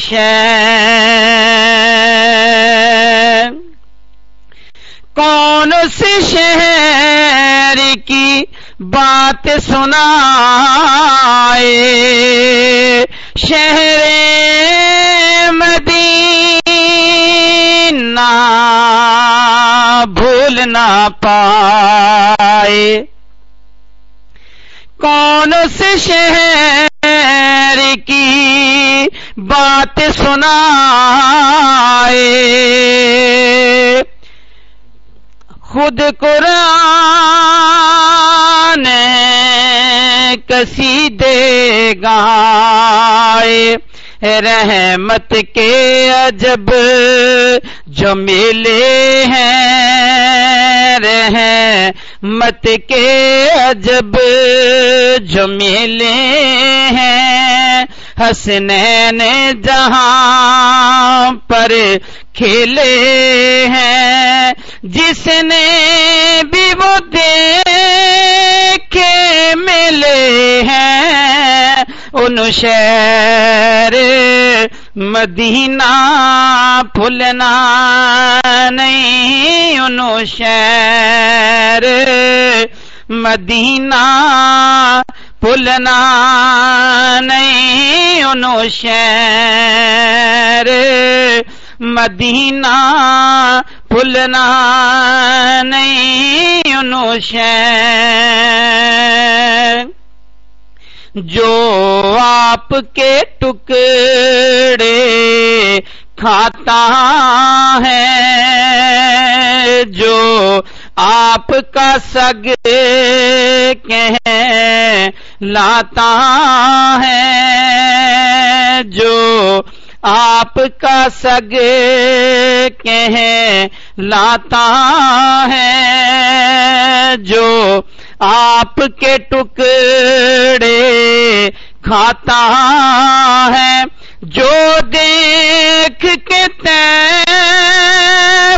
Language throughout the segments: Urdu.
شہر۔ کون سی شہر کی بات سنا شہر مدینہ بھول نہ پائے۔ کون سے شہر کی بات سنا خود قرآن کسی دے گائے، رحمت کے عجب جو ملے ہیں رحمت کے عجب جو ملے ہیں۔ حسنین جہاں پر کھیلے ہیں۔ جس نے بھی وہ دیکھے ملے ہیں۔ ان شہر مدینہ پھلنا نہیں ان شہر۔ مدینہ پھلنا نہیں ان شہر۔ مدینہ پھلنا نہیں ان شہر۔ جو آپ کے ٹکڑے کھاتا ہے، جو آپ کا سگ کہ لاتا ہے، جو آپ کا سگ کہ لاتا ہے، جو آپ کے ٹکڑے کھاتا ہے جو دیکھ کے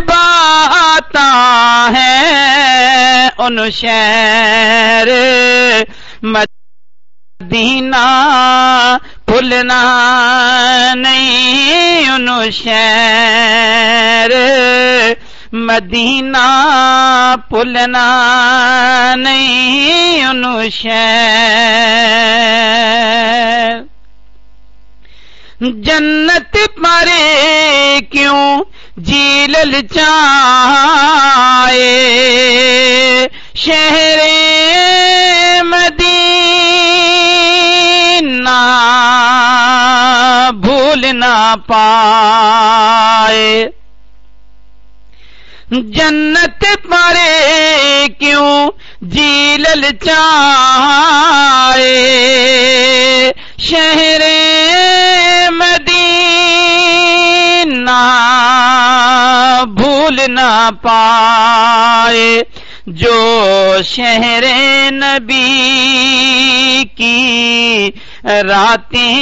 باتا ہے۔ ان شہر مدینہ پھلنا نہیں ان شہر مدینہ پلنا نہیں ان شہر۔ جنت پرے کیوں جیلل چائے شہر مدینہ بھول نہ پائے۔ جنت پرے کیوں جیلل چائے شہر مدینہ بھول نہ پائے، جو شہر نبی کی راتیں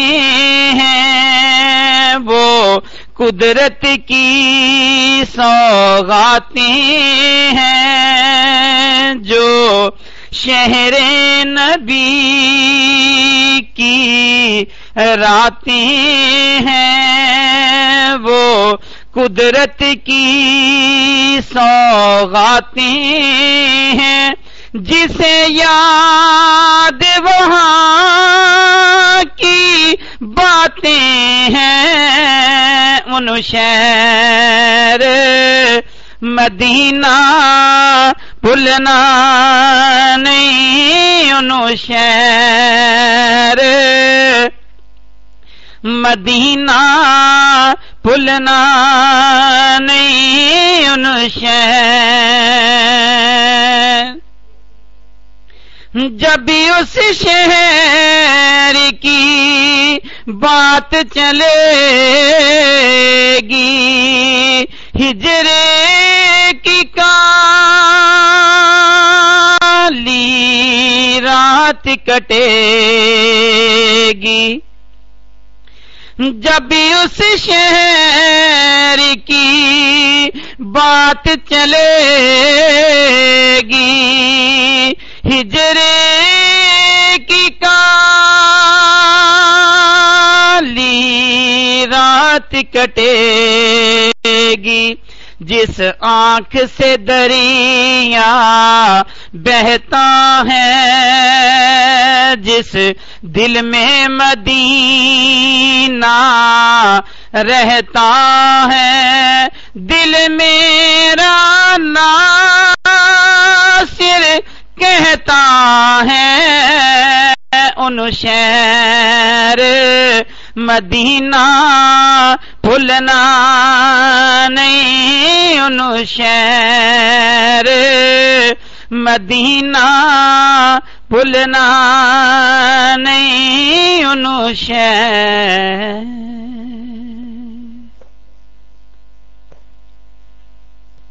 ہیں، وہ قدرت کی سوغاتیں ہیں جو شہر نبی کی راتیں ہیں، وہ قدرت کی سوغاتیں ہیں۔ جسے یاد وہاں کی باتیں ہیں شہر مدینہ بھولنا نہیں ان شہر۔ مدینہ بھولنا نہیں ان شہر۔ جب اس شہر کی بات چلے گی، ہجرے کی کالی رات کٹے گی۔ جب اس شہر کی بات چلے گی ہجرے کی کالی رات کٹے گی جس آنکھ سے دریا بہتا ہے، جس دل میں مدینہ رہتا ہے۔ دل میرا ناصر کہتا ہے ان شہر مدینہ بھولنا نہیں ان شہر مدینہ بھولنا نہیں ان شہر